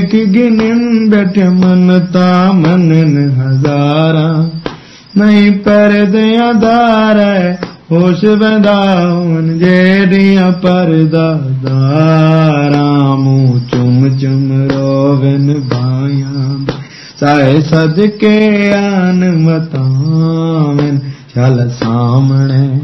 pill ਪਰ ਜਦੁਕ ਸੁਖ ਦੇਖ ਗਿਨਨ ਬੈਠ ਮਨ ਤਾ ਨਹੀਂ ਪਰਦਿਆਂ ਦਾਰੈ ਹੋਸ਼ ਬੰਦਾਵਨ ਜਿਹੜੀਆਂ ਪਰਦਾ ਦਾਰਾਂ ਮੂੰ ਚੁਮ ਚੁਮ ਰੋਵਨ ਬਾਇਆ ਸਾਏ ਸਦਕੇ ਆਨ ਮਤਾਵਨ ਚਲ ਸਾਹਮਣੇ